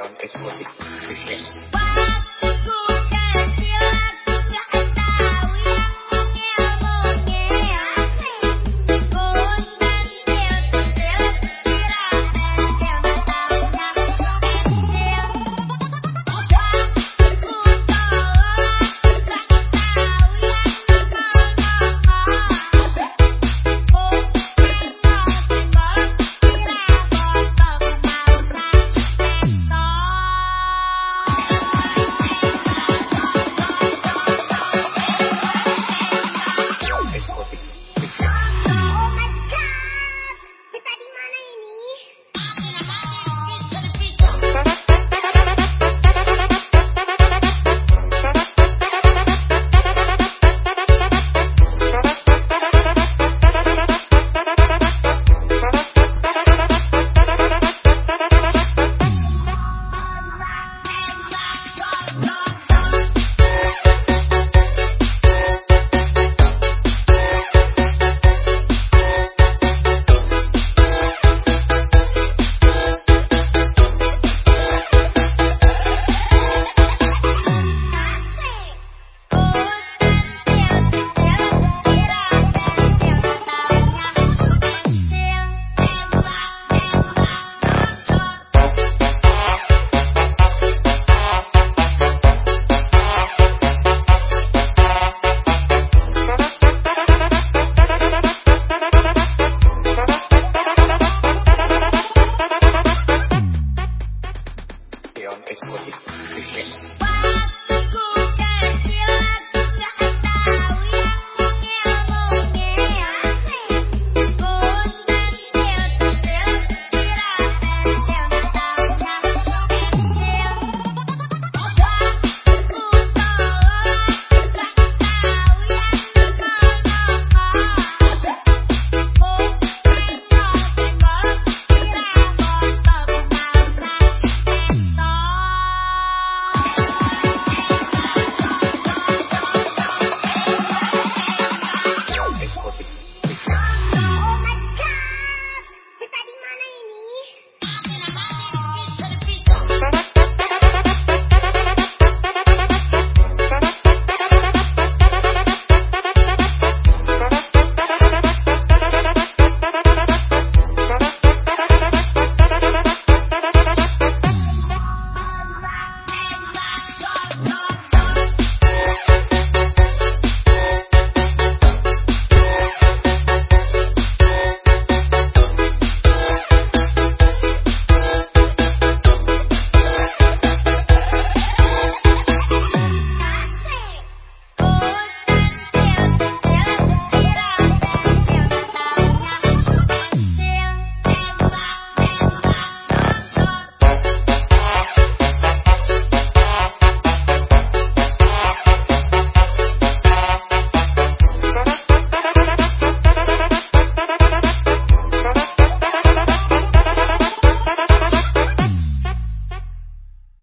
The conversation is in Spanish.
Posible. canción escogí.